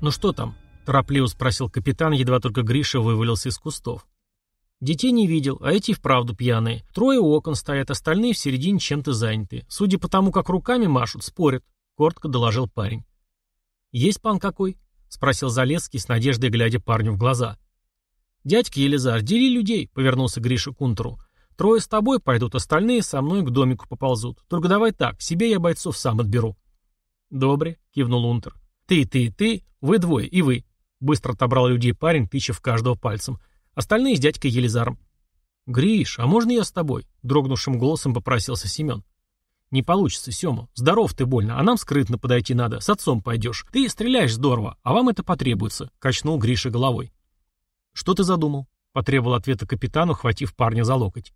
«Ну что там?» – торопливо спросил капитан, едва только Гриша вывалился из кустов. Детей не видел, а эти вправду пьяные. Трое у окон стоят, остальные в середине чем-то заняты. Судя по тому, как руками машут, спорят, — коротко доложил парень. «Есть пан какой?» — спросил Залесский с надеждой, глядя парню в глаза. «Дядька Елизар, дели людей», — повернулся Гриша к Унтеру. «Трое с тобой пойдут, остальные со мной к домику поползут. Только давай так, себе я бойцов сам отберу». «Добре», — кивнул Унтер. «Ты, ты, ты, вы двое, и вы». Быстро отобрал людей парень, тыча в каждого пальцем. Остальные с дядькой Елизаром. «Гриш, а можно я с тобой?» — дрогнувшим голосом попросился Семен. «Не получится, Сема. Здоров ты больно, а нам скрытно подойти надо. С отцом пойдешь. Ты стреляешь здорово, а вам это потребуется», — качнул Гриша головой. «Что ты задумал?» — потребовал ответа капитану, хватив парня за локоть.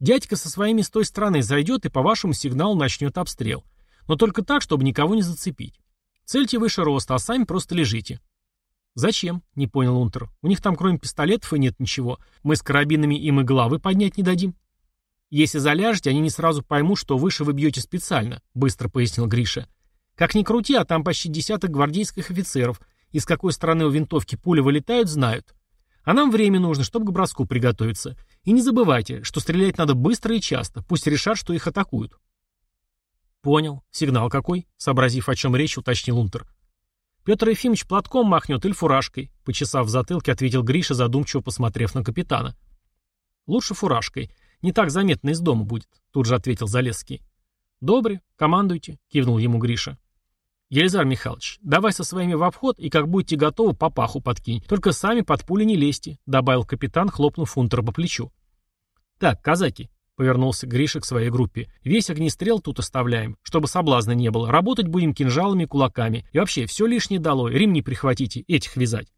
«Дядька со своими с той стороны зайдет и по вашему сигналу начнет обстрел. Но только так, чтобы никого не зацепить. Цельте выше роста, а сами просто лежите. «Зачем?» — не понял Унтер. «У них там кроме пистолетов и нет ничего. Мы с карабинами им и головы поднять не дадим». «Если заляжете, они не сразу поймут, что выше вы бьете специально», — быстро пояснил Гриша. «Как ни крути, а там почти десяток гвардейских офицеров, и с какой стороны у винтовки пули вылетают, знают. А нам время нужно, чтобы к броску приготовиться. И не забывайте, что стрелять надо быстро и часто, пусть решат, что их атакуют». «Понял. Сигнал какой?» — сообразив, о чем речь, уточнил Унтер. «Петр Ефимович платком махнет или фуражкой», — почесав в затылке, ответил Гриша, задумчиво посмотрев на капитана. «Лучше фуражкой. Не так заметно из дома будет», — тут же ответил Залесский. «Добре, командуйте», — кивнул ему Гриша. «Елизар Михайлович, давай со своими в обход, и как будете готовы, по паху подкинь. Только сами под пули не лезьте», — добавил капитан, хлопнув Фунтера по плечу. «Так, казаки, Повернулся Гриша к своей группе. «Весь огнестрел тут оставляем, чтобы соблазна не было. Работать будем кинжалами кулаками. И вообще, все лишнее долой. Ремни прихватите, этих вязать».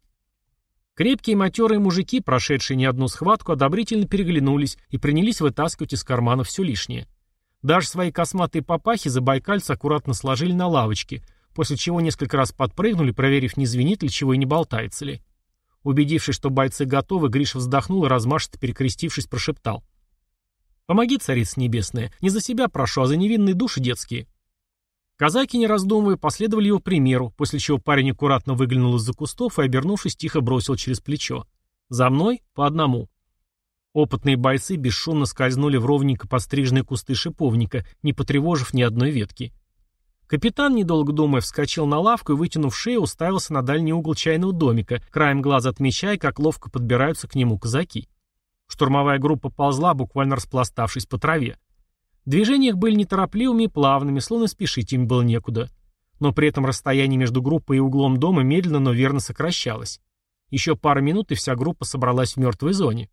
Крепкие матерые мужики, прошедшие не одну схватку, одобрительно переглянулись и принялись вытаскивать из карманов все лишнее. Даже свои косматые папахи забайкальцы аккуратно сложили на лавочке, после чего несколько раз подпрыгнули, проверив, не звенит ли чего и не болтается ли. Убедившись, что бойцы готовы, Гриша вздохнул и, размашисто перекрестившись, прошептал. Помоги, царица небесная, не за себя прошу, а за невинные души детские. Казаки, не раздумывая, последовали его примеру, после чего парень аккуратно выглянул из-за кустов и, обернувшись, тихо бросил через плечо. «За мной по одному». Опытные бойцы бесшумно скользнули в ровненько подстриженные кусты шиповника, не потревожив ни одной ветки. Капитан, недолго думая, вскочил на лавку и, вытянув шею, уставился на дальний угол чайного домика, краем глаза отмечая, как ловко подбираются к нему казаки. Штурмовая группа ползла, буквально распластавшись по траве. Движения их были неторопливыми и плавными, словно спешить им было некуда. Но при этом расстояние между группой и углом дома медленно, но верно сокращалось. Еще пара минут, и вся группа собралась в мертвой зоне.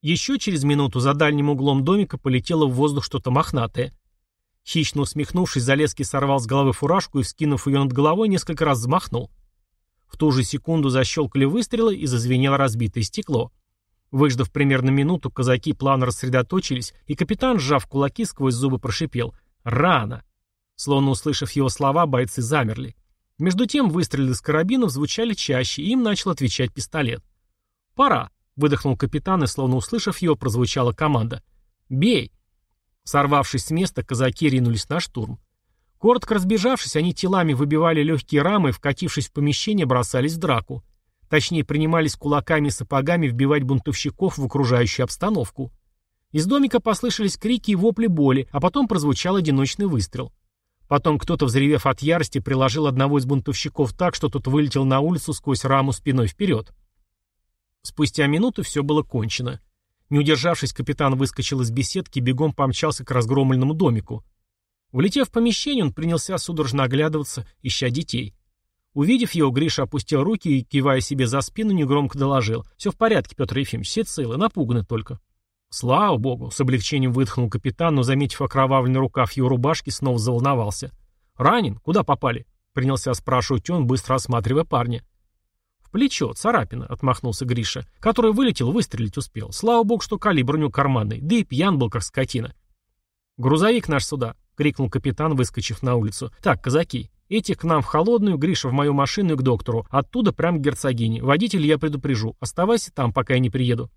Еще через минуту за дальним углом домика полетело в воздух что-то мохнатое. Хищно усмехнувшись, Залеский сорвал с головы фуражку и, вскинув ее над головой, несколько раз взмахнул. В ту же секунду защелкали выстрелы и зазвенело разбитое стекло. Выждав примерно минуту, казаки плавно рассредоточились, и капитан, сжав кулаки, сквозь зубы прошипел «Рано!». Словно услышав его слова, бойцы замерли. Между тем выстрелы из карабинов звучали чаще, и им начал отвечать пистолет. «Пора!» — выдохнул капитан, и, словно услышав его, прозвучала команда. «Бей!». Сорвавшись с места, казаки ринулись на штурм. Коротко разбежавшись, они телами выбивали легкие рамы и, вкатившись в помещение, бросались в драку. Точнее, принимались кулаками и сапогами вбивать бунтовщиков в окружающую обстановку. Из домика послышались крики и вопли боли, а потом прозвучал одиночный выстрел. Потом кто-то, взревев от ярости, приложил одного из бунтовщиков так, что тот вылетел на улицу сквозь раму спиной вперед. Спустя минуту все было кончено. Не удержавшись, капитан выскочил из беседки и бегом помчался к разгромленному домику. Влетев в помещение, он принялся судорожно оглядываться, ища детей. Увидев его, Гриша опустил руки и, кивая себе за спину, негромко доложил. «Все в порядке, Петр Ефимович, все целы, напуганы только». «Слава богу!» — с облегчением выдохнул капитан, но, заметив окровавленный рукав его рубашки, снова заволновался. «Ранен? Куда попали?» — принялся спрашивать он, быстро осматривая парня. «В плечо, царапина», — отмахнулся Гриша, который вылетел, выстрелить успел. Слава богу, что калибр у него карманный, да и пьян был, как скотина. «Грузовик наш сюда!» — крикнул капитан, выскочив на улицу. «Так, казаки, Этих к нам в холодную, Гриша в мою машину и к доктору. Оттуда прямо к герцогине. Водитель я предупрежу. Оставайся там, пока я не приеду».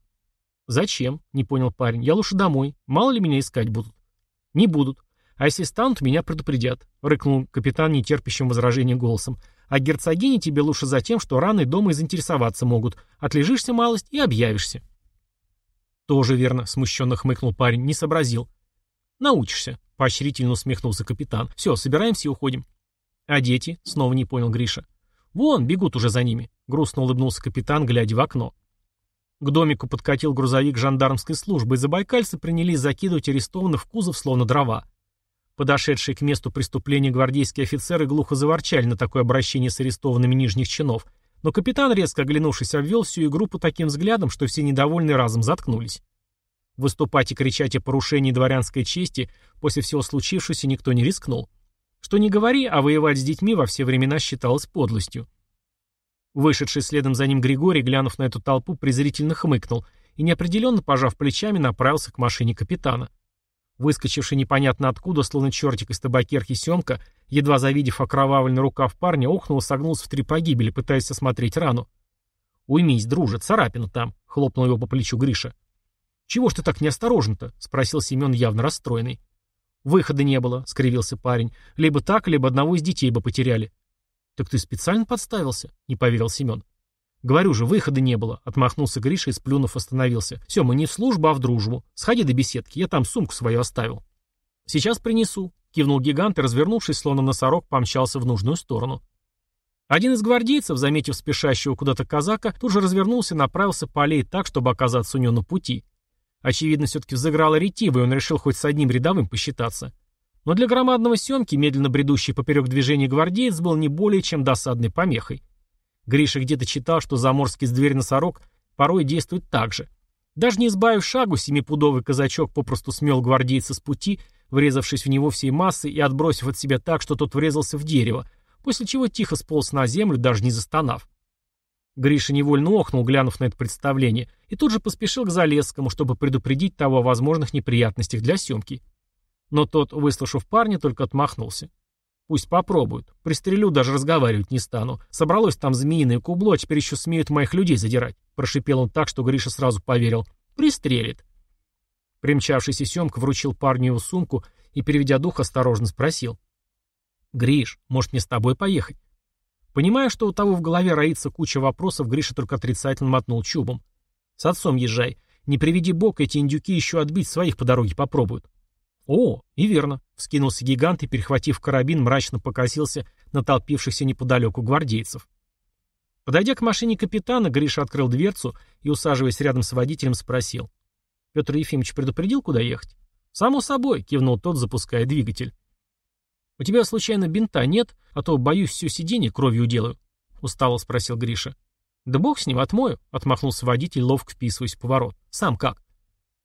«Зачем?» — не понял парень. «Я лучше домой. Мало ли меня искать будут». «Не будут. А если станут, меня предупредят», — рыкнул капитан нетерпящим возражения голосом. «А герцогини тебе лучше за тем, что рано и дома и заинтересоваться могут. Отлежишься малость и объявишься». «Тоже верно», — смущенно хмыкнул парень, не сообразил. «Научишься», — поощрительно усмехнулся капитан. «Все, собираемся и уходим». «А дети?» — снова не понял Гриша. «Вон, бегут уже за ними», — грустно улыбнулся капитан, глядя в окно. К домику подкатил грузовик жандармской службы, и забайкальцы принялись закидывать арестованных в кузов, словно дрова. Подошедшие к месту преступления гвардейские офицеры глухо заворчали на такое обращение с арестованными нижних чинов, но капитан, резко оглянувшись, обвел всю игру по таким взглядам, что все недовольные разом заткнулись. Выступать и кричать о порушении дворянской чести после всего случившегося никто не рискнул. Что не говори, а воевать с детьми во все времена считалось подлостью. Вышедший следом за ним Григорий, глянув на эту толпу, презрительно хмыкнул и, неопределенно пожав плечами, направился к машине капитана. Выскочивший непонятно откуда, словно чертик из табакерки Семка, едва завидев окровавленный рукав парня, охнул и согнулся в три погибели, пытаясь осмотреть рану. «Уймись, друже, царапина там», — хлопнул его по плечу Гриша. «Чего ж ты так неосторожен-то?» — спросил Семен явно расстроенный. «Выхода не было», — скривился парень. «Либо так, либо одного из детей бы потеряли». «Так ты специально подставился?» — не поверил Семен. «Говорю же, выхода не было», — отмахнулся Гриша и, сплюнув, остановился. «Все, мы не в службу, а в дружбу. Сходи до беседки, я там сумку свою оставил». «Сейчас принесу», — кивнул гигант и, развернувшись, словно носорог, помчался в нужную сторону. Один из гвардейцев, заметив спешащего куда-то казака, тут же развернулся и направился по аллее так, чтобы оказаться у него на пути. Очевидно, все-таки взыграла ретива, и он решил хоть с одним рядовым посчитаться. Но для громадного съемки, медленно бредущий поперек движения гвардеец был не более чем досадной помехой. Гриша где-то читал, что заморский зверь-носорог порой действует так же. Даже не избавив шагу, семипудовый казачок попросту смел гвардейца с пути, врезавшись в него всей массой и отбросив от себя так, что тот врезался в дерево, после чего тихо сполз на землю, даже не застонав. Гриша невольно охнул, глянув на это представление, и тут же поспешил к Залесскому, чтобы предупредить того о возможных неприятностях для съемки. Но тот, выслушав парня, только отмахнулся. Пусть попробуют. Пристрелю, даже разговаривать не стану. Собралось там змеиное кубло, а теперь еще смеют моих людей задирать. Прошипел он так, что Гриша сразу поверил. Пристрелит. Примчавшийся Семка вручил парню его сумку и, переведя дух, осторожно спросил. «Гриш, может мне с тобой поехать?» Понимая, что у того в голове роится куча вопросов, Гриша только отрицательно мотнул чубом. «С отцом езжай. Не приведи бог, эти индюки еще отбить своих по дороге попробуют». «О, и верно», — вскинулся гигант и, перехватив карабин, мрачно покосился на толпившихся неподалеку гвардейцев. Подойдя к машине капитана, Гриша открыл дверцу и, усаживаясь рядом с водителем, спросил. «Петр Ефимович предупредил, куда ехать?» «Само собой», — кивнул тот, запуская двигатель. «У тебя, случайно, бинта нет, а то, боюсь, все сиденье кровью делаю?» — устало спросил Гриша. «Да бог с ним, отмою», — отмахнулся водитель, ловко вписываясь в поворот. «Сам как?»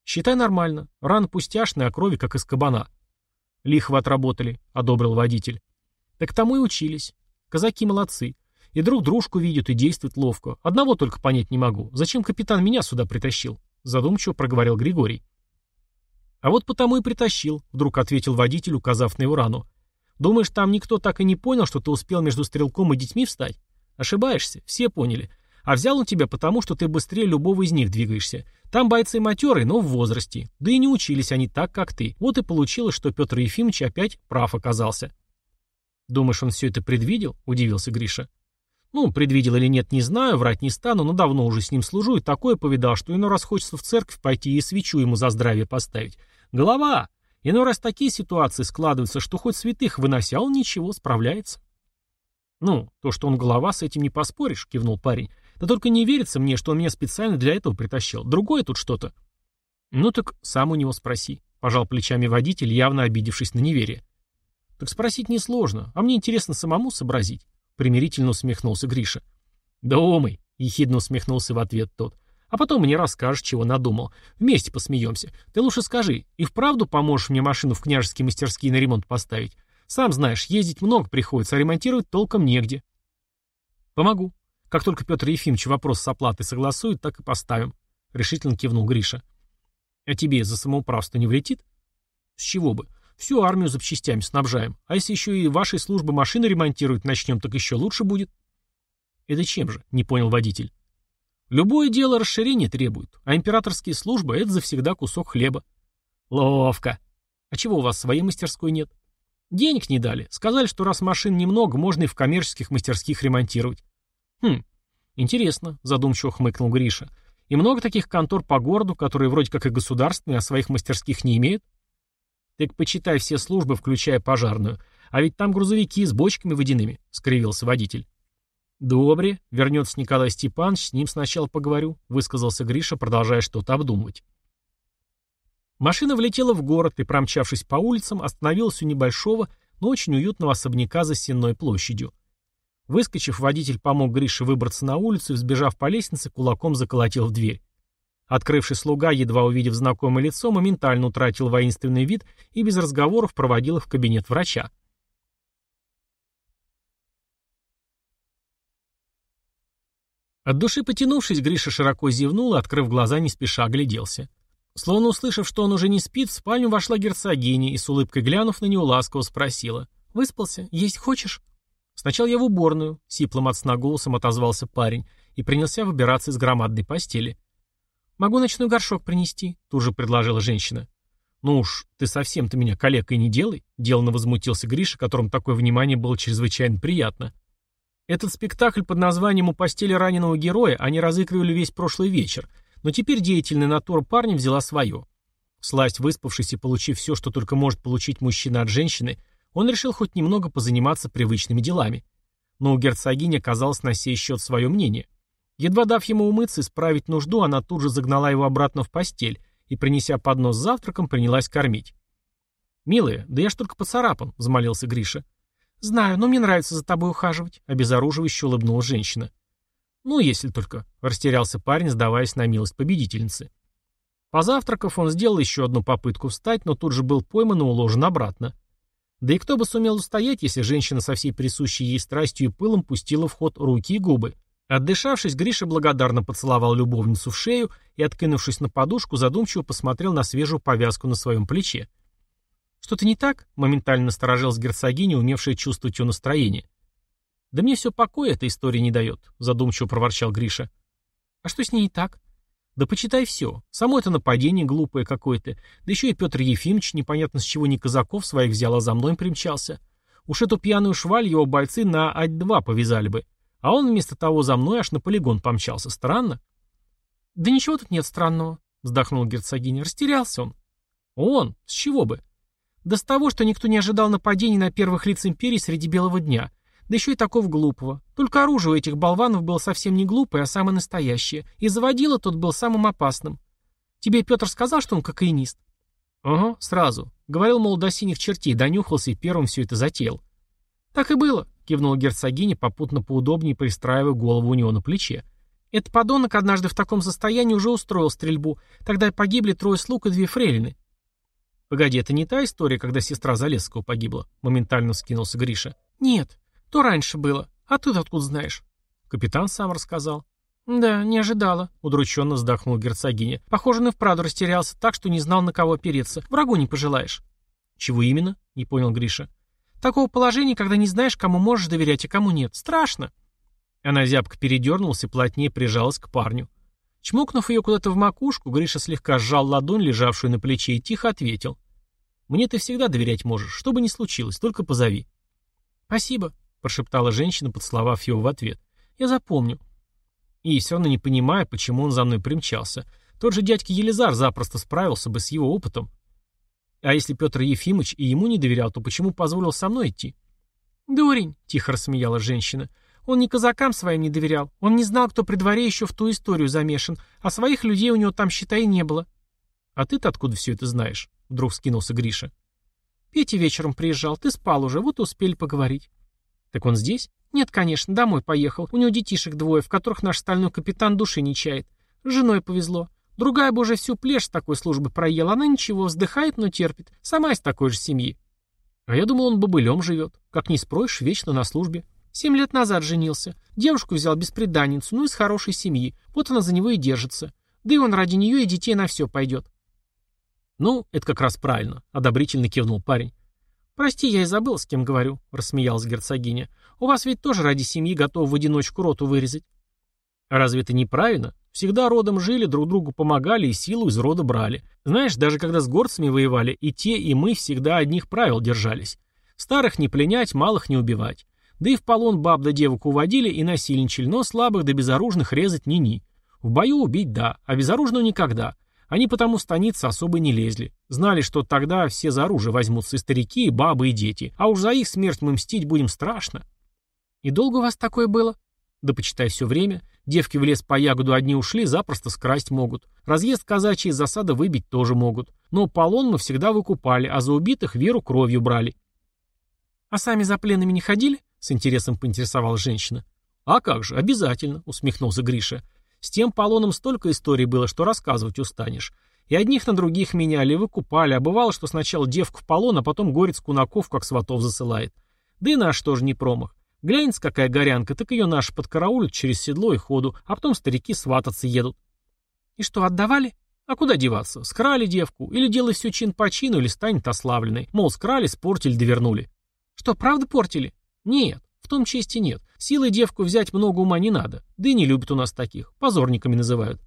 «Считай нормально. Ран пустяшный, а крови как из кабана». «Лихо отработали», — одобрил водитель. «Так тому и учились. Казаки молодцы. И друг дружку видят, и действуют ловко. Одного только понять не могу. Зачем капитан меня сюда притащил?» Задумчиво проговорил Григорий. «А вот потому и притащил», — вдруг ответил водитель, указав на его рану. «Думаешь, там никто так и не понял, что ты успел между стрелком и детьми встать? Ошибаешься, все поняли. А взял он тебя потому, что ты быстрее любого из них двигаешься. Там бойцы матерые, но в возрасте. Да и не учились они так, как ты. Вот и получилось, что Петр Ефимович опять прав оказался. «Думаешь, он все это предвидел?» – удивился Гриша. «Ну, предвидел или нет, не знаю, врать не стану, но давно уже с ним служу и такое повидал, что иной раз хочется в церковь пойти и свечу ему за здравие поставить. Голова! Иной раз такие ситуации складываются, что хоть святых вынося, он ничего, справляется». «Ну, то, что он голова, с этим не поспоришь», — кивнул парень. Да только не верится мне, что он меня специально для этого притащил. Другое тут что-то. Ну так сам у него спроси. Пожал плечами водитель, явно обидевшись на неверие. Так спросить несложно, а мне интересно самому сообразить. Примирительно усмехнулся Гриша. «Думай», — ехидно усмехнулся в ответ тот. «А потом мне расскажешь, чего надумал. Вместе посмеемся. Ты лучше скажи, и вправду поможешь мне машину в княжеские мастерские на ремонт поставить? Сам знаешь, ездить много приходится, а ремонтировать толком негде». «Помогу», как только Петр Ефимович вопрос с оплатой согласует, так и поставим. Решительно кивнул Гриша. А тебе за самоуправство не влетит? С чего бы? Всю армию запчастями снабжаем. А если еще и вашей службы машины ремонтировать начнем, так еще лучше будет. Это чем же? Не понял водитель. Любое дело расширения требует, а императорские службы — это завсегда кусок хлеба. Ловко. А чего у вас своей мастерской нет? Денег не дали. Сказали, что раз машин немного, можно и в коммерческих мастерских ремонтировать. Хм, интересно, задумчиво хмыкнул Гриша. И много таких контор по городу, которые вроде как и государственные, а своих мастерских не имеют? Так почитай все службы, включая пожарную. А ведь там грузовики с бочками водяными, скривился водитель. «Добре, вернется Николай Степанович, с ним сначала поговорю», высказался Гриша, продолжая что-то обдумывать. Машина влетела в город и, промчавшись по улицам, остановилась у небольшого, но очень уютного особняка за Сенной площадью. Выскочив, водитель помог Грише выбраться на улицу и, взбежав по лестнице, кулаком заколотил в дверь. Открывший слуга, едва увидев знакомое лицо, моментально утратил воинственный вид и без разговоров проводил их в кабинет врача. От души потянувшись, Гриша широко зевнул и, открыв глаза, не спеша огляделся. Словно услышав, что он уже не спит, в спальню вошла герцогиня и с улыбкой глянув на него ласково спросила. «Выспался? Есть хочешь?» «Сначала я в уборную», — сиплым от сна голосом отозвался парень и принялся выбираться из громадной постели. «Могу ночной горшок принести», — тут же предложила женщина. «Ну уж, ты совсем-то меня калекой не делай», — деланно возмутился Гриша, которому такое внимание было чрезвычайно приятно. Этот спектакль под названием «У постели раненого героя» они разыгрывали весь прошлый вечер — но теперь деятельная натура парня взяла свое. Сласть выспавшись и получив все, что только может получить мужчина от женщины, он решил хоть немного позаниматься привычными делами. Но у герцогини оказалось на сей счет свое мнение. Едва дав ему умыться и справить нужду, она тут же загнала его обратно в постель и, принеся поднос с завтраком, принялась кормить. «Милая, да я ж только поцарапан», — взмолился Гриша. «Знаю, но мне нравится за тобой ухаживать», — обезоруживающе улыбнулась женщина. «Ну, если только», — растерялся парень, сдаваясь на милость победительницы. Позавтракав, он сделал еще одну попытку встать, но тут же был пойман и уложен обратно. Да и кто бы сумел устоять, если женщина со всей присущей ей страстью и пылом пустила в ход руки и губы. Отдышавшись, Гриша благодарно поцеловал любовницу в шею и, откинувшись на подушку, задумчиво посмотрел на свежую повязку на своем плече. «Что-то не так?» — моментально насторожилась герцогиня, умевшая чувствовать ее настроение. «Да мне все покоя эта история не дает», — задумчиво проворчал Гриша. «А что с ней не так?» «Да почитай все. Само это нападение глупое какое-то. Да еще и Петр Ефимович, непонятно с чего ни казаков своих взял, а за мной примчался. Уж эту пьяную шваль его бойцы на ать-2 повязали бы. А он вместо того за мной аж на полигон помчался. Странно?» «Да ничего тут нет странного», — вздохнул герцогиня. «Растерялся он». «Он? С чего бы?» «Да с того, что никто не ожидал нападений на первых лиц империи среди белого дня. Да еще и такого глупого. Только оружие у этих болванов было совсем не глупое, а самое настоящее. И заводила тот был самым опасным. Тебе Петр сказал, что он кокаинист? Ага, сразу. Говорил, мол, до синих чертей донюхался и первым все это затеял. Так и было, кивнула герцогиня, попутно поудобнее пристраивая голову у него на плече. Этот подонок однажды в таком состоянии уже устроил стрельбу. Тогда погибли трое слуг и две фрейлины. Погоди, это не та история, когда сестра Залесского погибла? Моментально скинулся Гриша. Нет, то раньше было. А ты откуда знаешь? Капитан сам рассказал. Да, не ожидала, удрученно вздохнул герцогиня. Похоже, он и вправду растерялся так, что не знал, на кого опереться. Врагу не пожелаешь. Чего именно? Не понял Гриша. Такого положения, когда не знаешь, кому можешь доверять, а кому нет. Страшно. Она зябко передернулась и плотнее прижалась к парню. Чмокнув ее куда-то в макушку, Гриша слегка сжал ладонь, лежавшую на плече, и тихо ответил. «Мне ты всегда доверять можешь, что бы ни случилось, только позови». «Спасибо», прошептала женщина, поцеловав его в ответ. «Я запомню». И все равно не понимая, почему он за мной примчался. Тот же дядька Елизар запросто справился бы с его опытом. А если Петр Ефимович и ему не доверял, то почему позволил со мной идти? «Дурень», — тихо рассмеялась женщина. «Он ни казакам своим не доверял. Он не знал, кто при дворе еще в ту историю замешан, а своих людей у него там, считай, не было». «А ты-то откуда все это знаешь?» — вдруг скинулся Гриша. «Петя вечером приезжал, ты спал уже, вот успели поговорить». «Так он здесь?» «Нет, конечно, домой поехал. У него детишек двое, в которых наш стальной капитан души не чает. С женой повезло. Другая бы уже всю плешь такой службы проела. Она ничего, вздыхает, но терпит. Сама из такой же семьи». «А я думал, он бобылем живет. Как не спроешь, вечно на службе. Семь лет назад женился. Девушку взял бесприданницу, ну из хорошей семьи. Вот она за него и держится. Да и он ради нее и детей на все пойдет». «Ну, это как раз правильно», — одобрительно кивнул парень. «Прости, я и забыл, с кем говорю», — рассмеялась герцогиня. «У вас ведь тоже ради семьи готовы в одиночку роту вырезать». «А разве это неправильно?» — Всегда родом жили, друг другу помогали и силу из рода брали. Знаешь, даже когда с горцами воевали, и те, и мы всегда одних правил держались. Старых не пленять, малых не убивать. Да и в полон баб да девок уводили и насильничали, но слабых да безоружных резать ни-ни. В бою убить да, а безоружного никогда. Они потому в станицы особо не лезли. Знали, что тогда все за оружие возьмутся и старики, и бабы, и дети. А уж за их смерть мы мстить будем страшно. И долго у вас такое было? Да почитай все время. Девки в лес по ягоду одни ушли, запросто скрасть могут. Разъезд казачий из засады выбить тоже могут. Но полон мы всегда выкупали, а за убитых веру кровью брали. А сами за пленными не ходили? С интересом поинтересовалась женщина. А как же, обязательно, усмехнулся Гриша. С тем полоном столько историй было, что рассказывать устанешь. И одних на других меняли, выкупали, а бывало, что сначала девку в полон, а потом горец кунаков как сватов засылает. Да и наш тоже не промах. Глянется, какая горянка, так ее наши подкараулят через седло и ходу, а потом старики свататься едут. И что, отдавали? А куда деваться? Скрали девку, или делай все чин по чину, или станет ославленной. Мол, скрали, спортили, довернули. Что, правда портили? Нет, в том чести нет. Силой девку взять много ума не надо. Да и не любят у нас таких. Позорниками называют.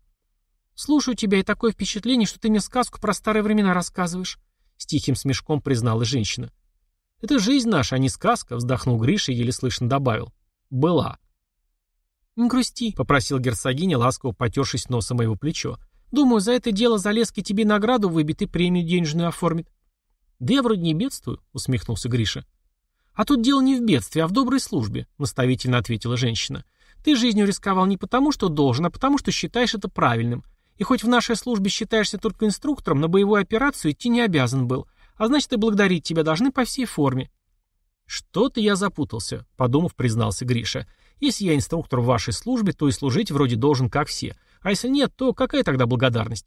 Слушаю тебя, и такое впечатление, что ты мне сказку про старые времена рассказываешь. С тихим смешком призналась женщина. «Это жизнь наша, а не сказка», — вздохнул Гриша и еле слышно добавил. «Была». «Не грусти», — попросил герцогиня, ласково потершись носом моего плечо. «Думаю, за это дело Залески тебе награду выбит и премию денежную оформит». «Да я вроде не бедствую», — усмехнулся Гриша. «А тут дело не в бедствии, а в доброй службе», — наставительно ответила женщина. «Ты жизнью рисковал не потому, что должен, а потому, что считаешь это правильным. И хоть в нашей службе считаешься только инструктором, на боевую операцию идти не обязан был, а значит, и благодарить тебя должны по всей форме. Что-то я запутался, подумав, признался Гриша. Если я инструктор в вашей службе, то и служить вроде должен, как все. А если нет, то какая тогда благодарность?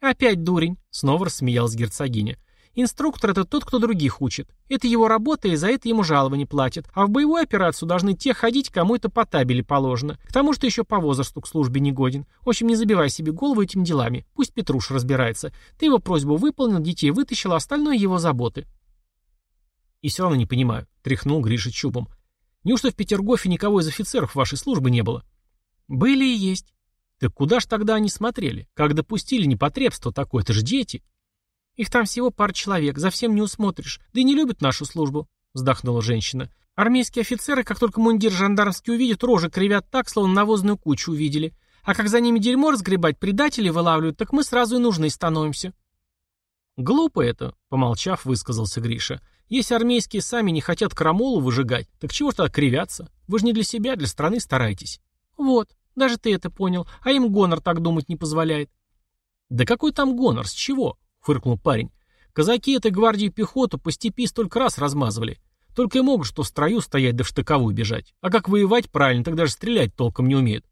Опять дурень, снова рассмеялась герцогиня. Инструктор — это тот, кто других учит. Это его работа, и за это ему жалование платят. А в боевую операцию должны те ходить, кому это по табели положено. К тому, что еще по возрасту к службе не годен. В общем, не забивай себе голову этими делами. Пусть Петруш разбирается. Ты его просьбу выполнил, детей вытащил, а остальное его заботы. И все равно не понимаю, тряхнул Гриша чубом. Неужто в Петергофе никого из офицеров вашей службы не было? Были и есть. Так куда ж тогда они смотрели? Как допустили непотребство такое? Это же дети. Их там всего пара человек, за всем не усмотришь. Да и не любят нашу службу», — вздохнула женщина. «Армейские офицеры, как только мундир жандармский увидят, рожи кривят так, словно навозную кучу увидели. А как за ними дерьмо разгребать, предателей вылавливают, так мы сразу и нужны становимся». «Глупо это», — помолчав, высказался Гриша. «Если армейские сами не хотят крамолу выжигать, так чего ж тогда кривятся? Вы же не для себя, для страны стараетесь». «Вот, даже ты это понял, а им гонор так думать не позволяет». «Да какой там гонор, с чего?» Фыркнул парень. Казаки этой гвардии пехоту по степи столько раз размазывали. Только и могут что в строю стоять да в штыковую бежать. А как воевать правильно, так даже стрелять толком не умеют.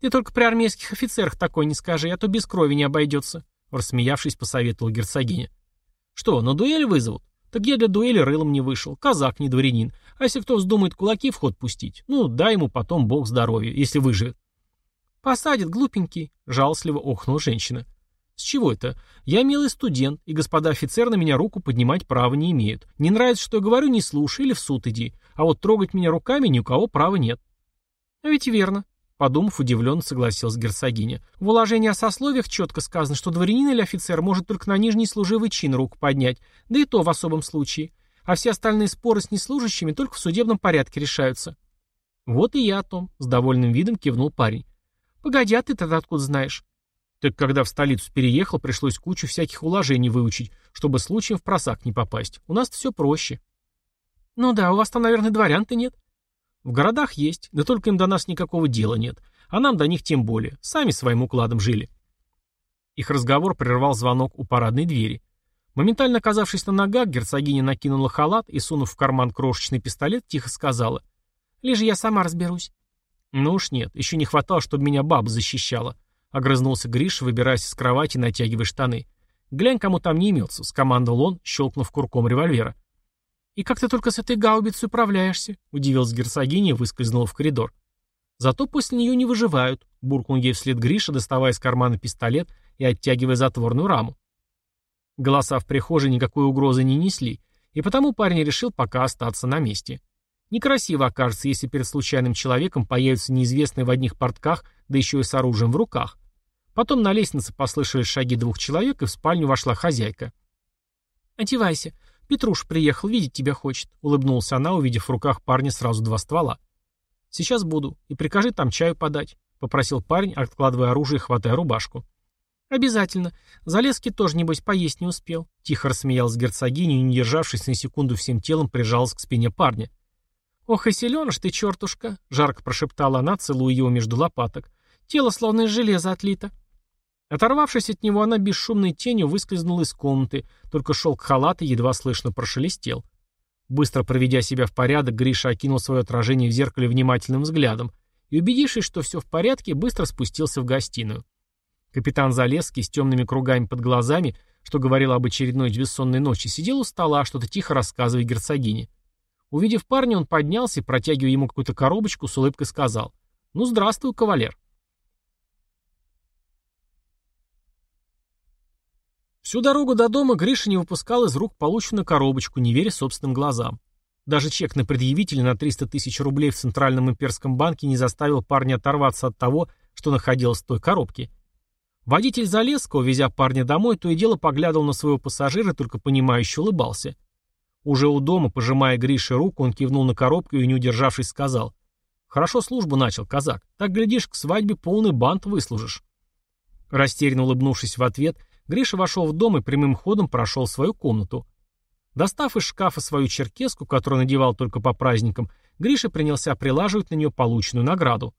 Ты только при армейских офицерах такой не скажи, а то без крови не обойдется, рассмеявшись, посоветовал герцогиня. Что, на дуэль вызовут? Так я для дуэли рылом не вышел, казак не дворянин. А если кто вздумает кулаки в ход пустить, ну, дай ему потом бог здоровья, если выживет. Посадит, глупенький, жалостливо охнула женщина. С чего это? Я милый студент, и господа офицеры на меня руку поднимать права не имеют. Не нравится, что я говорю, не слушай или в суд иди. А вот трогать меня руками ни у кого права нет. А ведь верно. Подумав, удивленно согласилась герцогиня. В уложении о сословиях четко сказано, что дворянин или офицер может только на нижний служивый чин руку поднять, да и то в особом случае. А все остальные споры с неслужащими только в судебном порядке решаются. Вот и я о том, с довольным видом кивнул парень. Погоди, а ты тогда откуда знаешь? Так когда в столицу переехал, пришлось кучу всяких уложений выучить, чтобы случаем в просак не попасть. У нас все проще. Ну да, у вас там, наверное, дворян-то нет. В городах есть, да только им до нас никакого дела нет. А нам до них тем более. Сами своим укладом жили. Их разговор прервал звонок у парадной двери. Моментально оказавшись на ногах, герцогиня накинула халат и, сунув в карман крошечный пистолет, тихо сказала. «Лишь я сама разберусь». «Ну уж нет, еще не хватало, чтобы меня баба защищала», — огрызнулся Гриш, выбираясь из кровати и натягивая штаны. «Глянь, кому там не имется», — скомандовал он, щелкнув курком револьвера. «И как ты только с этой гаубицей управляешься?» — удивилась герцогиня и выскользнула в коридор. «Зато после нее не выживают», — буркнул ей вслед Гриша, доставая из кармана пистолет и оттягивая затворную раму. Голоса в прихожей никакой угрозы не несли, и потому парень решил пока остаться на месте. Некрасиво окажется, если перед случайным человеком появится неизвестный в одних портках, да еще и с оружием в руках. Потом на лестнице послышались шаги двух человек, и в спальню вошла хозяйка. «Одевайся. Петруш приехал, видеть тебя хочет», — улыбнулась она, увидев в руках парня сразу два ствола. «Сейчас буду. И прикажи там чаю подать», — попросил парень, откладывая оружие и хватая рубашку. «Обязательно. Залезки тоже, небось, поесть не успел», — тихо рассмеялась герцогиня и, не державшись на секунду всем телом, прижалась к спине парня. «Ох и силен ж ты, чертушка!» — жарко прошептала она, целуя его между лопаток. «Тело словно из железа отлито». Оторвавшись от него, она бесшумной тенью выскользнула из комнаты, только шелк халата едва слышно прошелестел. Быстро проведя себя в порядок, Гриша окинул свое отражение в зеркале внимательным взглядом и, убедившись, что все в порядке, быстро спустился в гостиную. Капитан Залесский с темными кругами под глазами, что говорил об очередной бессонной ночи, сидел у стола, что-то тихо рассказывая герцогине. Увидев парня, он поднялся и, протягивая ему какую-то коробочку, с улыбкой сказал «Ну, здравствуй, кавалер». Всю дорогу до дома Гриша не выпускал из рук полученную коробочку, не веря собственным глазам. Даже чек на предъявителя на 300 тысяч рублей в Центральном имперском банке не заставил парня оторваться от того, что находилось в той коробке. Водитель Залесского, везя парня домой, то и дело поглядывал на своего пассажира только понимающе улыбался. Уже у дома, пожимая Грише руку, он кивнул на коробку и, не удержавшись, сказал. «Хорошо службу начал, казак. Так, глядишь, к свадьбе полный бант выслужишь». Растерянно улыбнувшись в ответ, Гриша вошел в дом и прямым ходом прошел в свою комнату. Достав из шкафа свою черкеску, которую надевал только по праздникам, Гриша принялся прилаживать на нее полученную награду.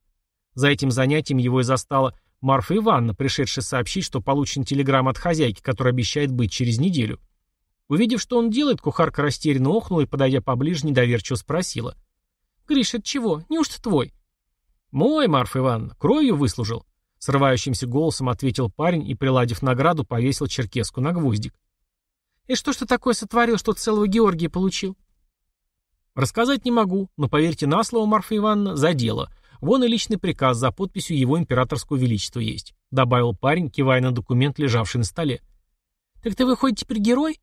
За этим занятием его и застала Марфа Ивановна, пришедшая сообщить, что получен телеграмма от хозяйки, которая обещает быть через неделю. Увидев, что он делает, кухарка растерянно охнула и, подойдя поближе, недоверчиво спросила. «Гриш, это чего? Неужто твой?» «Мой, Марфа Ивановна, кровью выслужил», — срывающимся голосом ответил парень и, приладив награду, повесил черкеску на гвоздик. «И что ж ты такое сотворил, что целого Георгия получил?» «Рассказать не могу, но поверьте на слово, Марфа Ивановна, за дело. Вон и личный приказ за подписью его императорского величества есть», — добавил парень, кивая на документ, лежавший на столе. «Так ты, выходит, теперь герой?»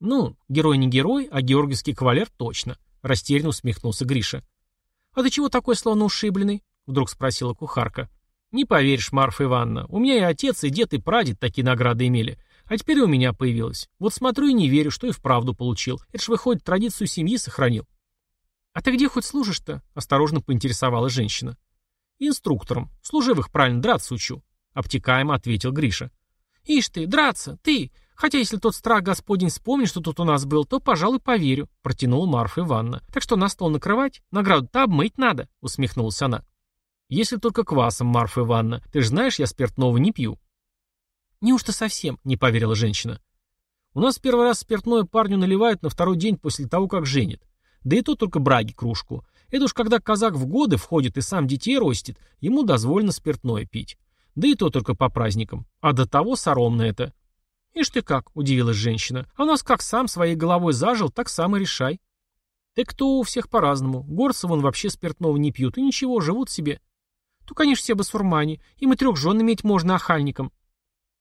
«Ну, герой не герой, а георгиевский кавалер точно», — растерянно усмехнулся Гриша. «А ты чего такой словно ушибленный?» — вдруг спросила кухарка. «Не поверишь, Марфа Ивановна, у меня и отец, и дед, и прадед такие награды имели. А теперь и у меня появилось. Вот смотрю и не верю, что и вправду получил. Это ж, выходит, традицию семьи сохранил». «А ты где хоть служишь-то?» — осторожно поинтересовалась женщина. «Инструктором. Служивых правильно драться учу», — обтекаемо ответил Гриша. «Ишь ты, драться, ты! Хотя если тот страх Господень вспомнит, что тут у нас был, то, пожалуй, поверю», — протянула Марфа Ивановна. «Так что на стол накрывать? Награду-то обмыть надо», — усмехнулась она. «Если только квасом, Марфа Ивановна. Ты же знаешь, я спиртного не пью». «Неужто совсем?» — не поверила женщина. «У нас первый раз спиртное парню наливают на второй день после того, как женят. Да и то только браги кружку. Это уж когда казак в годы входит и сам детей ростит, ему дозволено спиртное пить. Да и то только по праздникам. А до того соромно это. «Ишь ты как», — удивилась женщина. «А у нас как сам своей головой зажил, так сам и решай». «Так кто у всех по-разному. Горцы вон вообще спиртного не пьют, и ничего, живут себе». «То, конечно, все басурмане. Им и трех жен иметь можно охальником».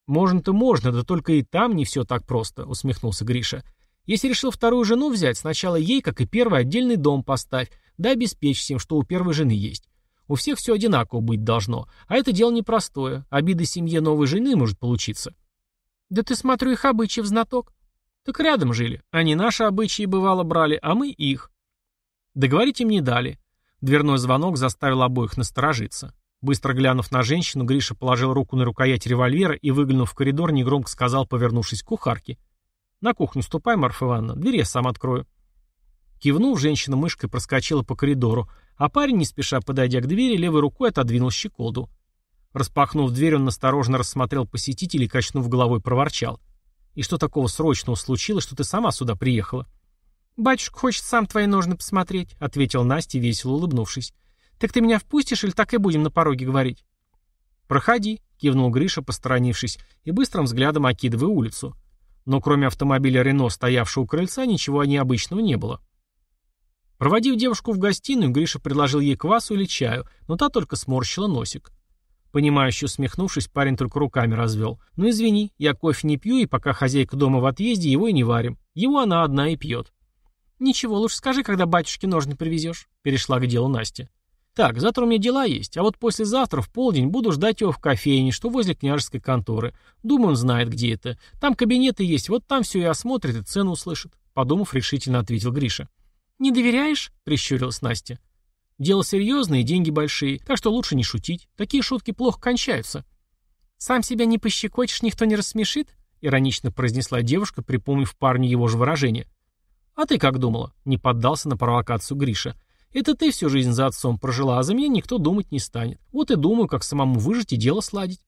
«Можно-то можно, да только и там не все так просто», — усмехнулся Гриша. «Если решил вторую жену взять, сначала ей, как и первый, отдельный дом поставь, да обеспечь всем, что у первой жены есть. У всех все одинаково быть должно, а это дело непростое. Обида семье новой жены может получиться». Да ты, смотрю, их обычаев знаток. Так рядом жили. Они наши обычаи, бывало, брали, а мы их. Договорить им не дали. Дверной звонок заставил обоих насторожиться. Быстро глянув на женщину, Гриша положил руку на рукоять револьвера и, выглянув в коридор, негромко сказал, повернувшись к кухарке. «На кухню ступай, Марфа Ивановна, дверь я сам открою». Кивнув, женщина мышкой проскочила по коридору, а парень, не спеша подойдя к двери, левой рукой отодвинул щеколду. Распахнув дверь, он настороженно рассмотрел посетителей и, качнув головой, проворчал. «И что такого срочного случилось, что ты сама сюда приехала?» «Батюшка хочет сам твои ножны посмотреть», — ответил Настя, весело улыбнувшись. «Так ты меня впустишь или так и будем на пороге говорить?» «Проходи», — кивнул Гриша, посторонившись, и быстрым взглядом окидывая улицу. Но кроме автомобиля Рено, стоявшего у крыльца, ничего необычного не было. Проводив девушку в гостиную, Гриша предложил ей квасу или чаю, но та только сморщила носик. Понимающе усмехнувшись, парень только руками развел. «Ну извини, я кофе не пью, и пока хозяйка дома в отъезде, его и не варим. Его она одна и пьет». «Ничего, лучше скажи, когда батюшке ножны привезешь», — перешла к делу Настя. «Так, завтра у меня дела есть, а вот послезавтра в полдень буду ждать его в кофейне, что возле княжеской конторы. Думаю, он знает, где это. Там кабинеты есть, вот там все и осмотрит, и цену услышит», — подумав, решительно ответил Гриша. «Не доверяешь?» — прищурилась Настя. «Дело серьезное и деньги большие, так что лучше не шутить. Такие шутки плохо кончаются». «Сам себя не пощекочешь, никто не рассмешит?» — иронично произнесла девушка, припомнив парню его же выражение. «А ты как думала?» — не поддался на провокацию Гриша. «Это ты всю жизнь за отцом прожила, а за меня никто думать не станет. Вот и думаю, как самому выжить и дело сладить».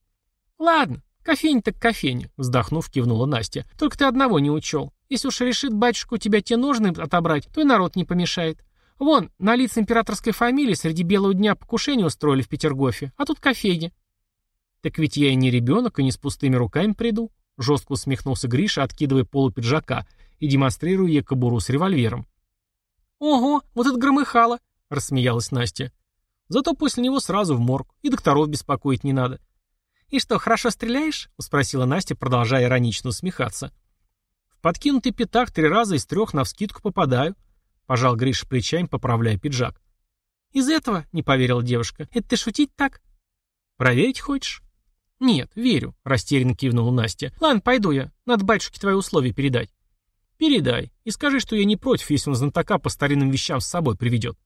«Ладно, кофейня так кофейня», — вздохнув, кивнула Настя. «Только ты одного не учел. Если уж решит батюшка у тебя те ножны отобрать, то и народ не помешает. Вон, на лиц императорской фамилии среди белого дня покушение устроили в Петергофе, а тут кофейня». «Так ведь я и не ребенок, и не с пустыми руками приду», — жестко усмехнулся Гриша, откидывая полу пиджака — и демонстрируя ей кобуру с револьвером. «Ого, вот это громыхало!» — рассмеялась Настя. «Зато после него сразу в морг, и докторов беспокоить не надо». «И что, хорошо стреляешь?» — спросила Настя, продолжая иронично усмехаться. «В подкинутый пятак три раза из трех навскидку попадаю», — пожал Гриша плечами, поправляя пиджак. «Из этого?» — не поверила девушка. «Это ты шутить так?» «Проверить хочешь?» «Нет, верю», — растерянно кивнула Настя. «Ладно, пойду я. Надо батюшке твои условия передать». «Передай. И скажи, что я не против, если он знатока по старинным вещам с собой приведет».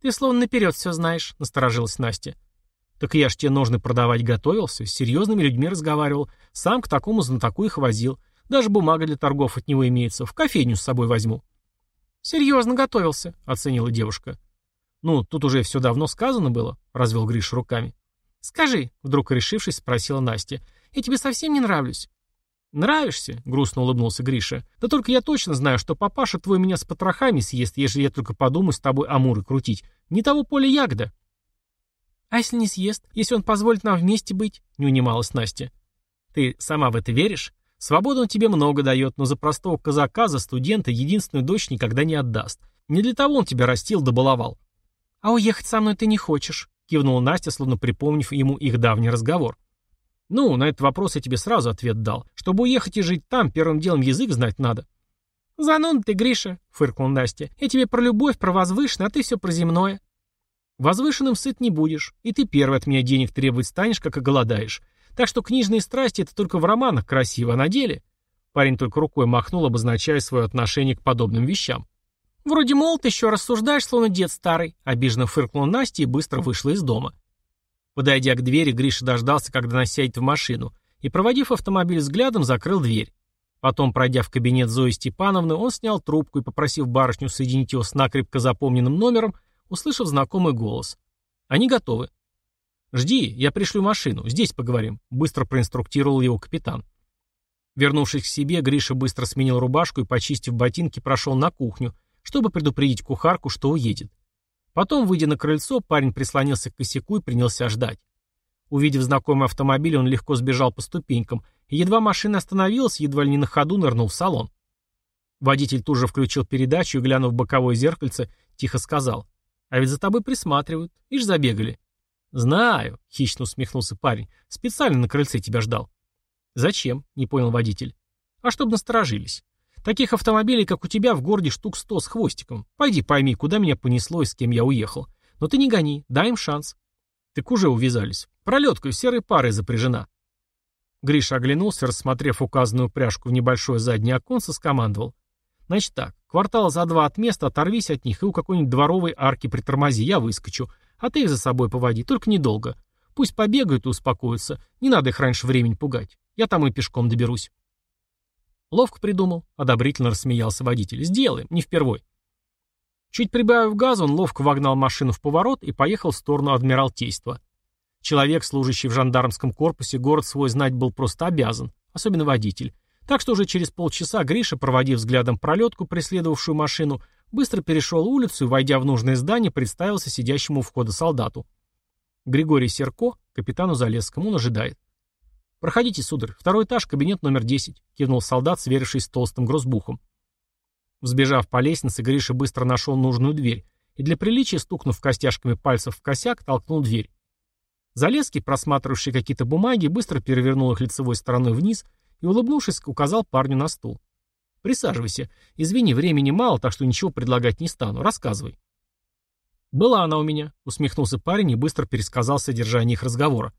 «Ты словно наперед все знаешь», — насторожилась Настя. «Так я ж тебе ножны продавать готовился, с серьезными людьми разговаривал, сам к такому знатоку их возил. Даже бумага для торгов от него имеется, в кофейню с собой возьму». «Серьезно готовился», — оценила девушка. «Ну, тут уже все давно сказано было», — развел Гриш руками. «Скажи», — вдруг решившись, спросила Настя, — «я тебе совсем не нравлюсь». «Нравишься?» — грустно улыбнулся Гриша. «Да только я точно знаю, что папаша твой меня с потрохами съест, если я только подумаю с тобой амуры крутить. Не того поля ягода». «А если не съест? Если он позволит нам вместе быть?» — не унималась Настя. «Ты сама в это веришь? Свободу он тебе много дает, но за простого казака, за студента единственную дочь никогда не отдаст. Не для того он тебя растил да баловал». «А уехать со мной ты не хочешь?» — кивнула Настя, словно припомнив ему их давний разговор. Ну, на этот вопрос я тебе сразу ответ дал. Чтобы уехать и жить там, первым делом язык знать надо. Зануда ты, Гриша, фыркнул Настя. Я тебе про любовь, про возвышенное, а ты все про земное. Возвышенным сыт не будешь, и ты первый от меня денег требовать станешь, как и голодаешь. Так что книжные страсти — это только в романах красиво, а на деле... Парень только рукой махнул, обозначая свое отношение к подобным вещам. «Вроде молод еще рассуждаешь, словно дед старый», — обиженно фыркнула Настя и быстро вышла из дома. Подойдя к двери, Гриша дождался, когда она сядет в машину, и, проводив автомобиль взглядом, закрыл дверь. Потом, пройдя в кабинет Зои Степановны, он снял трубку и, попросив барышню соединить его с накрепко запомненным номером, услышал знакомый голос. «Они готовы». «Жди, я пришлю машину, здесь поговорим», — быстро проинструктировал его капитан. Вернувшись к себе, Гриша быстро сменил рубашку и, почистив ботинки, прошел на кухню, чтобы предупредить кухарку, что уедет. Потом, выйдя на крыльцо, парень прислонился к косяку и принялся ждать. Увидев знакомый автомобиль, он легко сбежал по ступенькам, и едва машина остановилась, едва ли не на ходу нырнул в салон. Водитель тут же включил передачу и, глянув в боковое зеркальце, тихо сказал. «А ведь за тобой присматривают. Ишь забегали». «Знаю», — хищно усмехнулся парень. «Специально на крыльце тебя ждал». «Зачем?» — не понял водитель. «А чтобы насторожились. Таких автомобилей, как у тебя, в городе штук сто с хвостиком. Пойди пойми, куда меня понесло и с кем я уехал. Но ты не гони, дай им шанс. Так уже увязались. Пролеткой серой парой запряжена. Гриша оглянулся, рассмотрев указанную пряжку в небольшое заднее оконце, скомандовал. Значит так, квартал за два от места, оторвись от них и у какой-нибудь дворовой арки притормози, я выскочу. А ты их за собой поводи, только недолго. Пусть побегают и успокоятся, не надо их раньше времени пугать. Я там и пешком доберусь. Ловко придумал, одобрительно рассмеялся водитель. Сделаем, не впервой. Чуть прибавив газ, он ловко вогнал машину в поворот и поехал в сторону Адмиралтейства. Человек, служащий в жандармском корпусе, город свой знать был просто обязан, особенно водитель. Так что уже через полчаса Гриша, проводив взглядом пролетку, преследовавшую машину, быстро перешел улицу и, войдя в нужное здание, представился сидящему у входа солдату. Григорий Серко, капитану Залесскому, он ожидает. «Проходите, сударь. Второй этаж, кабинет номер 10», — кивнул солдат, сверившись с толстым грозбухом. Взбежав по лестнице, Гриша быстро нашел нужную дверь и для приличия, стукнув костяшками пальцев в косяк, толкнул дверь. Залезский, просматривавший какие-то бумаги, быстро перевернул их лицевой стороной вниз и, улыбнувшись, указал парню на стул. Присаживайся. Извини, времени мало, так что ничего предлагать не стану. Рассказывай. «Была она у меня», — усмехнулся парень и быстро пересказал содержание их разговора.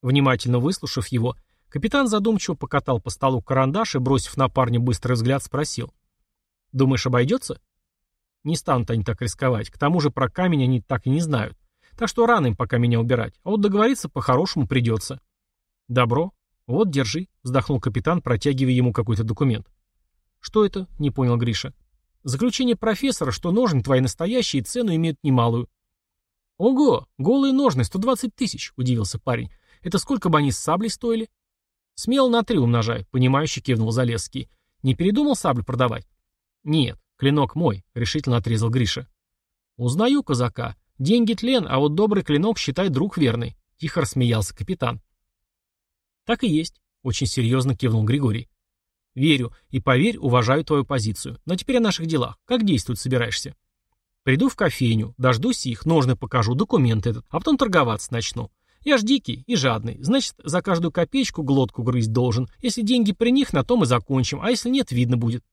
Внимательно выслушав его, капитан задумчиво покатал по столу карандаш и, бросив на парня быстрый взгляд, спросил. «Думаешь, обойдется?» «Не станут они так рисковать. К тому же про камень они так и не знают. Так что рано им пока меня убирать. А вот договориться по-хорошему придется». «Добро. Вот, держи», — вздохнул капитан, протягивая ему какой-то документ. «Что это?» — не понял Гриша. Заключение профессора, что ножны твои настоящие и цену имеют немалую. Ого, голые ножны, 120 тысяч, удивился парень. Это сколько бы они с саблей стоили? Смело на три умножай, понимающе кивнул Залесский. Не передумал саблю продавать? Нет, клинок мой, решительно отрезал Гриша. Узнаю казака. Деньги тлен, а вот добрый клинок считай друг верный, тихо рассмеялся капитан. Так и есть, очень серьезно кивнул Григорий. Верю. И поверь, уважаю твою позицию. Но теперь о наших делах. Как действовать собираешься? Приду в кофейню, дождусь их, ножны покажу, документ этот, а потом торговаться начну. Я ж дикий и жадный, значит, за каждую копеечку глотку грызть должен. Если деньги при них, на том и закончим, а если нет, видно будет.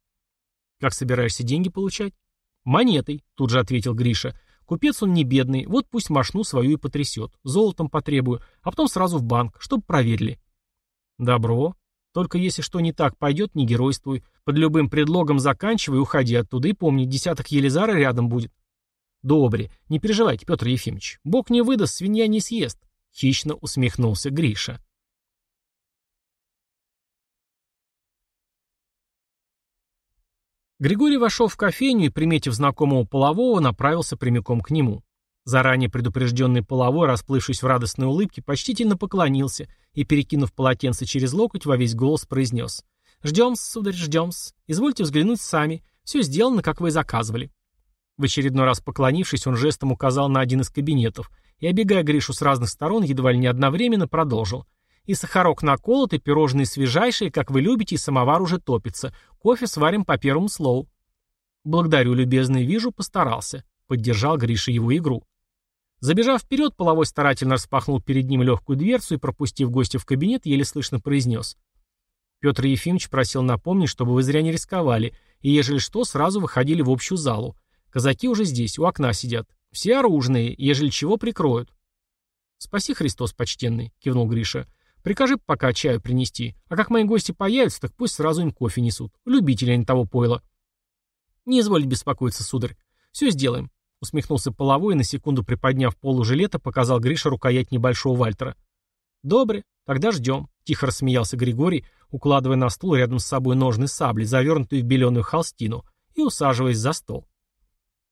Как собираешься деньги получать? Монетой, тут же ответил Гриша. Купец он не бедный, вот пусть машну свою и потрясет. Золотом потребую, а потом сразу в банк, чтобы проверили. Добро, только если что не так пойдет, не геройствуй. Под любым предлогом заканчивай уходи оттуда. И помни, десяток Елизара рядом будет. Добре. Не переживайте, Петр Ефимович. Бог не выдаст, свинья не съест. Хищно усмехнулся Гриша. Григорий вошел в кофейню и, приметив знакомого полового, направился прямиком к нему. Заранее предупрежденный половой, расплывшись в радостной улыбке, почтительно поклонился и, перекинув полотенце через локоть, во весь голос произнес. «Ждем-с, сударь, ждем-с. Извольте взглянуть сами. Все сделано, как вы и заказывали». В очередной раз поклонившись, он жестом указал на один из кабинетов и, обегая Гришу с разных сторон, едва ли не одновременно продолжил. «И сахарок наколот, и пирожные свежайшие, как вы любите, и самовар уже топится. Кофе сварим по первому слову». «Благодарю, любезный, вижу, постарался», — поддержал Гриша его игру. Забежав вперед, половой старательно распахнул перед ним легкую дверцу и, пропустив гостя в кабинет, еле слышно произнес. Петр Ефимович просил напомнить, чтобы вы зря не рисковали, и, ежели что, сразу выходили в общую залу. Казаки уже здесь, у окна сидят. Все оружные, ежели чего, прикроют. «Спаси Христос, почтенный», — кивнул Гриша. «Прикажи пока чаю принести, а как мои гости появятся, так пусть сразу им кофе несут. Любители они того пойла». «Не изволь беспокоиться, сударь. Все сделаем. Усмехнулся половой и на секунду приподняв полу жилета, показал Грише рукоять небольшого Вальтера. «Добре, тогда ждем», — тихо рассмеялся Григорий, укладывая на стул рядом с собой ножны сабли, завернутые в беленую холстину, и усаживаясь за стол.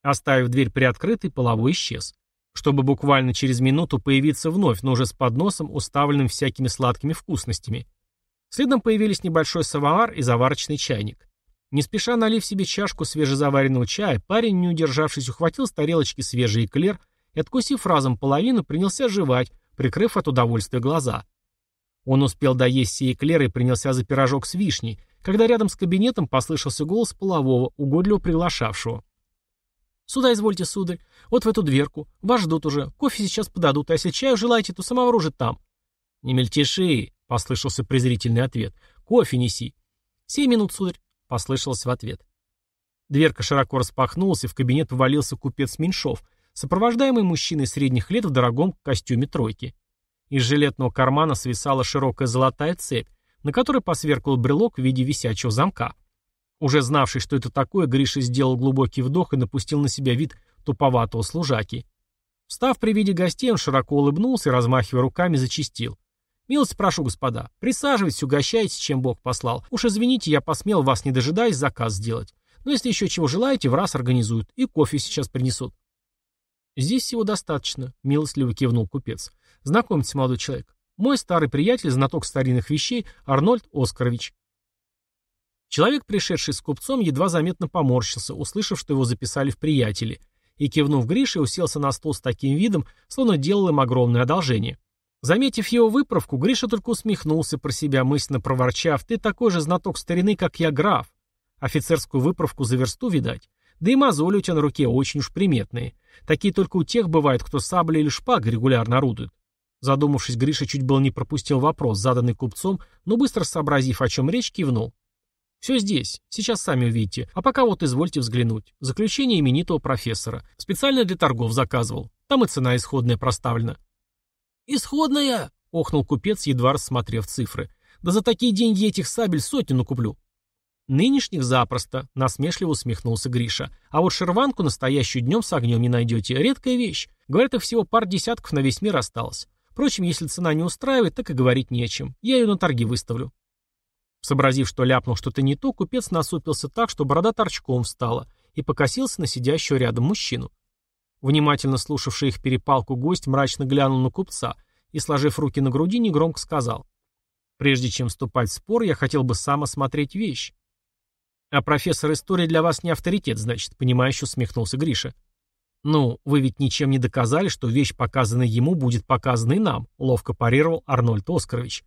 Оставив дверь приоткрытой, половой исчез, чтобы буквально через минуту появиться вновь, но уже с подносом, уставленным всякими сладкими вкусностями. Следом появились небольшой самовар и заварочный чайник. Не спеша налив себе чашку свежезаваренного чая, парень, не удержавшись, ухватил с тарелочки свежий эклер и, откусив разом половину, принялся жевать, прикрыв от удовольствия глаза. Он успел доесть сей эклер и принялся за пирожок с вишней, когда рядом с кабинетом послышался голос полового, угодливо приглашавшего. «Сюда извольте, сударь. Вот в эту дверку. Вас ждут уже. Кофе сейчас подадут, а если чаю желаете, то уже там». «Не мельтеши», — послышался презрительный ответ. «Кофе неси». «Семь минут, сударь». Послышалось в ответ. Дверка широко распахнулась, и в кабинет ввалился купец Меньшов, сопровождаемый мужчиной средних лет в дорогом костюме тройки. Из жилетного кармана свисала широкая золотая цепь, на которой посверкал брелок в виде висячего замка. Уже знавший, что это такое, Гриша сделал глубокий вдох и напустил на себя вид туповатого служаки. Встав при виде гостей, он широко улыбнулся и, размахивая руками, зачистил. «Милость прошу, господа. Присаживайтесь, угощайтесь, чем Бог послал. Уж извините, я посмел вас, не дожидаясь, заказ сделать. Но если еще чего желаете, в раз организуют. И кофе сейчас принесут». «Здесь всего достаточно», — милостливо кивнул купец. «Знакомьтесь, молодой человек. Мой старый приятель, знаток старинных вещей, Арнольд Оскарович». Человек, пришедший с купцом, едва заметно поморщился, услышав, что его записали в приятели, и, кивнув Грише, уселся на стол с таким видом, словно делал им огромное одолжение. Заметив его выправку, Гриша только усмехнулся про себя, мысленно проворчав, «Ты такой же знаток старины, как я, граф. Офицерскую выправку за версту, видать. Да и мозоли у тебя на руке очень уж приметные. Такие только у тех бывают, кто саблей или шпагой регулярно орудует». Задумавшись, Гриша чуть было не пропустил вопрос, заданный купцом, но быстро сообразив, о чем речь, кивнул. Все здесь. Сейчас сами увидите. А пока вот извольте взглянуть. Заключение именитого профессора. Специально для торгов заказывал. Там и цена исходная проставлена. «Исходная!» — охнул купец, едва рассмотрев цифры. «Да за такие деньги этих сабель сотню накуплю». «Нынешних запросто», — насмешливо усмехнулся Гриша. «А вот шерванку настоящую днем с огнем не найдете. Редкая вещь. Говорят, их всего пар десятков на весь мир осталось. Впрочем, если цена не устраивает, так и говорить не о чем. Я ее на торги выставлю». Сообразив, что ляпнул что-то не то, купец насупился так, что борода торчком встала, и покосился на сидящего рядом мужчину. Внимательно слушавший их перепалку гость мрачно глянул на купца и, сложив руки на груди, негромко сказал. «Прежде чем вступать в спор, я хотел бы сам осмотреть вещь». «А профессор истории для вас не авторитет, значит», — понимающе усмехнулся Гриша. «Ну, вы ведь ничем не доказали, что вещь, показанная ему, будет показана и нам», — ловко парировал Арнольд Оскарович.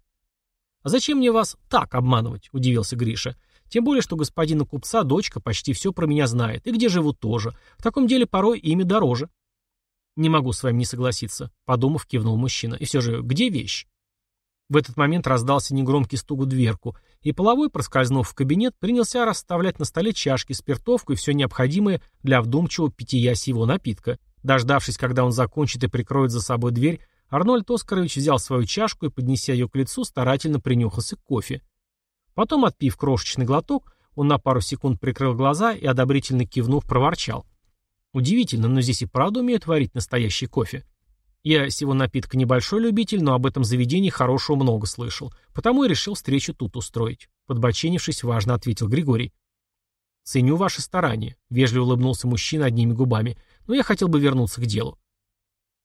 «А зачем мне вас так обманывать?» – удивился Гриша. «Тем более, что господина купца дочка почти все про меня знает, и где живут тоже. В таком деле порой имя дороже». «Не могу с вами не согласиться», — подумав, кивнул мужчина. «И все же, где вещь?» В этот момент раздался негромкий стук в дверку, и половой, проскользнув в кабинет, принялся расставлять на столе чашки, спиртовку и все необходимое для вдумчивого питья сего напитка. Дождавшись, когда он закончит и прикроет за собой дверь, Арнольд Оскарович взял свою чашку и, поднеся ее к лицу, старательно принюхался к кофе. Потом, отпив крошечный глоток, он на пару секунд прикрыл глаза и, одобрительно кивнув, проворчал. Удивительно, но здесь и правда умеют варить настоящий кофе. Я сего напитка небольшой любитель, но об этом заведении хорошего много слышал, потому и решил встречу тут устроить. Подбоченившись, важно ответил Григорий. «Ценю ваши старания», — вежливо улыбнулся мужчина одними губами, «но я хотел бы вернуться к делу.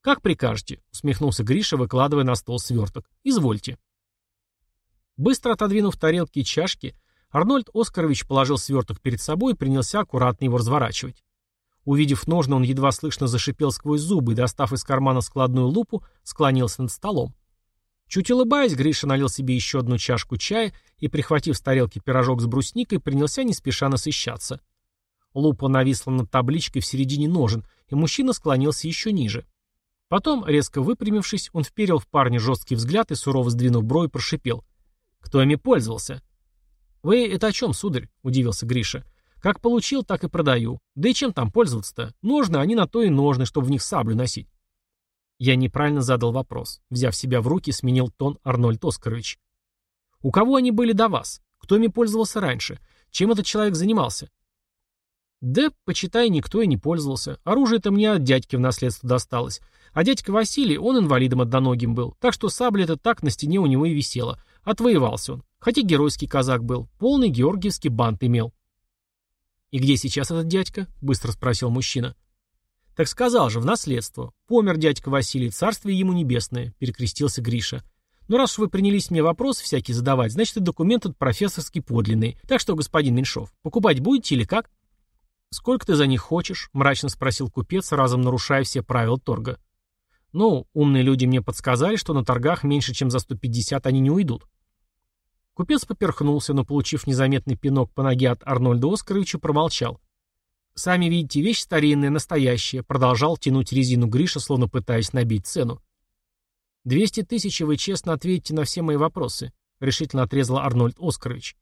«Как прикажете», — усмехнулся Гриша, выкладывая на стол сверток. «Извольте». Быстро отодвинув тарелки и чашки, Арнольд Оскарович положил сверток перед собой и принялся аккуратно его разворачивать. Увидев ножны, он едва слышно зашипел сквозь зубы и, достав из кармана складную лупу, склонился над столом. Чуть улыбаясь, Гриша налил себе еще одну чашку чая и, прихватив с тарелки пирожок с брусникой, принялся не спеша насыщаться. Лупа нависла над табличкой в середине ножен, и мужчина склонился еще ниже. Потом, резко выпрямившись, он вперил в парня жесткий взгляд и, сурово сдвинув брови, прошипел. «Кто ими пользовался?» «Вы это о чем, сударь?» – удивился Гриша. «Как получил, так и продаю. Да и чем там пользоваться-то? Ножны, они на то и ножны, чтобы в них саблю носить». Я неправильно задал вопрос. Взяв себя в руки, сменил тон Арнольд Оскарович. «У кого они были до вас? Кто ими пользовался раньше? Чем этот человек занимался?» «Да, почитай, никто и не пользовался. Оружие-то мне от дядьки в наследство досталось. А дядька Василий, он инвалидом одноногим был, так что сабля это так на стене у него и висела. Отвоевался он. Хотя геройский казак был, полный георгиевский бант имел. «И где сейчас этот дядька?» — быстро спросил мужчина. «Так сказал же, в наследство. Помер дядька Василий, царствие ему небесное», — перекрестился Гриша. «Ну, раз уж вы принялись мне вопросы всякие задавать, значит, и документ этот профессорский подлинный. Так что, господин Меньшов, покупать будете или как?» «Сколько ты за них хочешь?» — мрачно спросил купец, разом нарушая все правила торга. Ну, умные люди мне подсказали, что на торгах меньше, чем за 150 они не уйдут. Купец поперхнулся, но, получив незаметный пинок по ноге от Арнольда Оскаровича, промолчал. «Сами видите, вещь старинная, настоящая», продолжал тянуть резину Гриша, словно пытаясь набить цену. «Двести тысяч, вы честно ответите на все мои вопросы», решительно отрезал Арнольд Оскарович.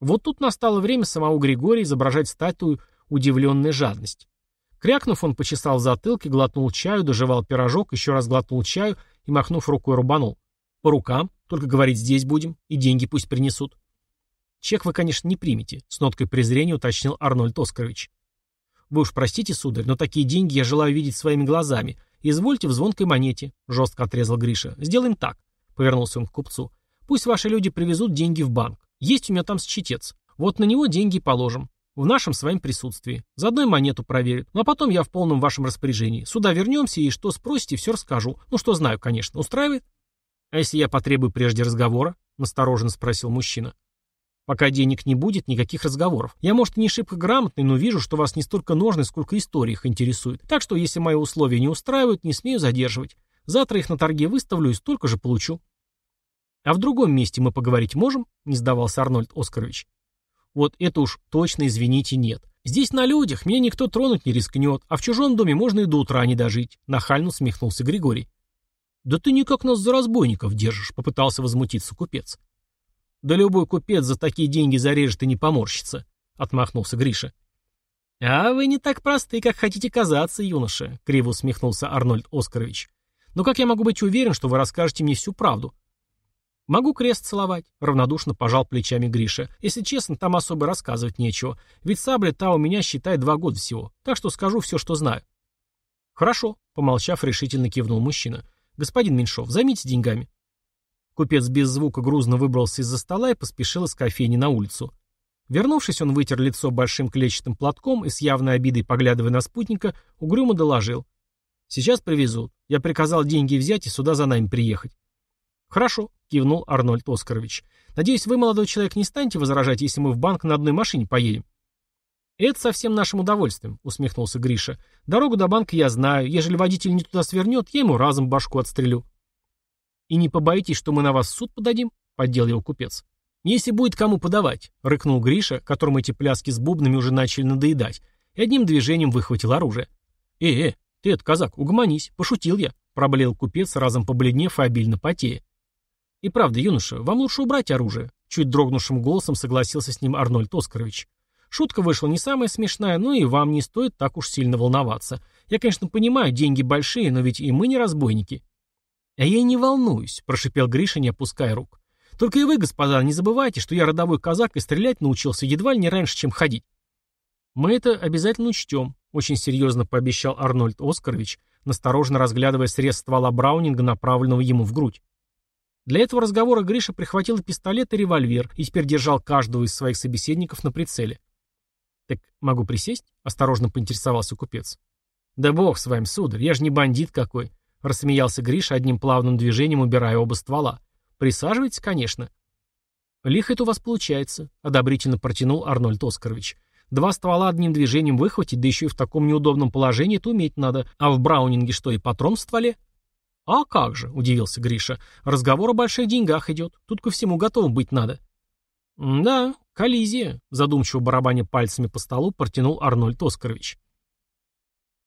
Вот тут настало время самого Григория изображать статую удивленной жадность. Крякнув, он почесал затылки, глотнул чаю, доживал пирожок, еще раз глотнул чаю и, махнув рукой, рубанул. По рукам, только говорить здесь будем, и деньги пусть принесут. Чек вы, конечно, не примете, с ноткой презрения уточнил Арнольд Оскарович. Вы уж простите, сударь, но такие деньги я желаю видеть своими глазами. Извольте в звонкой монете, жестко отрезал Гриша. Сделаем так, повернулся он к купцу. Пусть ваши люди привезут деньги в банк. Есть у меня там счетец. Вот на него деньги положим. В нашем с вами присутствии. Заодно и монету проверят. Ну а потом я в полном вашем распоряжении. Сюда вернемся и что спросите, все расскажу. Ну что знаю, конечно. Устраивает? А если я потребую прежде разговора? Настороженно спросил мужчина. Пока денег не будет, никаких разговоров. Я, может, не шибко грамотный, но вижу, что вас не столько ножны, сколько истории их интересует. Так что, если мои условия не устраивают, не смею задерживать. Завтра их на торге выставлю и столько же получу. А в другом месте мы поговорить можем? Не сдавался Арнольд Оскарович. Вот это уж точно, извините, нет. Здесь на людях, меня никто тронуть не рискнет, а в чужом доме можно и до утра не дожить», — нахально усмехнулся Григорий. «Да ты никак нас за разбойников держишь», — попытался возмутиться купец. Да любой купец за такие деньги зарежет и не поморщится», — отмахнулся Гриша. «А вы не так просты, как хотите казаться, юноша», — криво усмехнулся Арнольд Оскарович. «Но как я могу быть уверен, что вы расскажете мне всю правду?» «Могу крест целовать», — равнодушно пожал плечами Гриша. «Если честно, там особо рассказывать нечего. Ведь сабля та у меня, считай, два года всего. Так что скажу все, что знаю». «Хорошо», — помолчав, решительно кивнул мужчина. «Господин Меньшов, займитесь деньгами». Купец без звука грузно выбрался из-за стола и поспешил из кофейни на улицу. Вернувшись, он вытер лицо большим клетчатым платком и с явной обидой, поглядывая на спутника, угрюмо доложил. «Сейчас привезут. Я приказал деньги взять и сюда за нами приехать». «Хорошо», — кивнул Арнольд Оскарович. «Надеюсь, вы, молодой человек, не станете возражать, если мы в банк на одной машине поедем?» «Это совсем нашим удовольствием», — усмехнулся Гриша. «Дорогу до банка я знаю. Ежели водитель не туда свернет, я ему разом башку отстрелю». «И не побоитесь, что мы на вас в суд подадим?» — поддел его купец. «Если будет кому подавать», — рыкнул Гриша, которому эти пляски с бубнами уже начали надоедать, и одним движением выхватил оружие. «Э, э, ты это, казак, угомонись, пошутил я», — проблеял купец, разом побледнев и обильно потея. «И правда, юноша, вам лучше убрать оружие», — чуть дрогнувшим голосом согласился с ним Арнольд Оскарович. «Шутка вышла не самая смешная, но и вам не стоит так уж сильно волноваться. Я, конечно, понимаю, деньги большие, но ведь и мы не разбойники». «А я не волнуюсь», — прошипел Гриша, не опуская рук. Только и вы, господа, не забывайте, что я родовой казак и стрелять научился едва ли не раньше, чем ходить. Мы это обязательно учтем, очень серьезно пообещал Арнольд Оскарович, настороженно разглядывая срез ствола Браунинга, направленного ему в грудь. Для этого разговора Гриша прихватил пистолет и револьвер и теперь держал каждого из своих собеседников на прицеле. «Так могу присесть?» — осторожно поинтересовался купец. «Да бог с вами, сударь, я же не бандит какой», — рассмеялся Гриша одним плавным движением, убирая оба ствола. Присаживайтесь, конечно. Лихо это у вас получается, одобрительно протянул Арнольд Оскарович. Два ствола одним движением выхватить, да еще и в таком неудобном положении, это уметь надо. А в Браунинге что, и патрон в стволе? А как же, удивился Гриша. Разговор о больших деньгах идет. Тут ко всему готовым быть надо. Да, коллизия, задумчиво барабаня пальцами по столу протянул Арнольд Оскарович.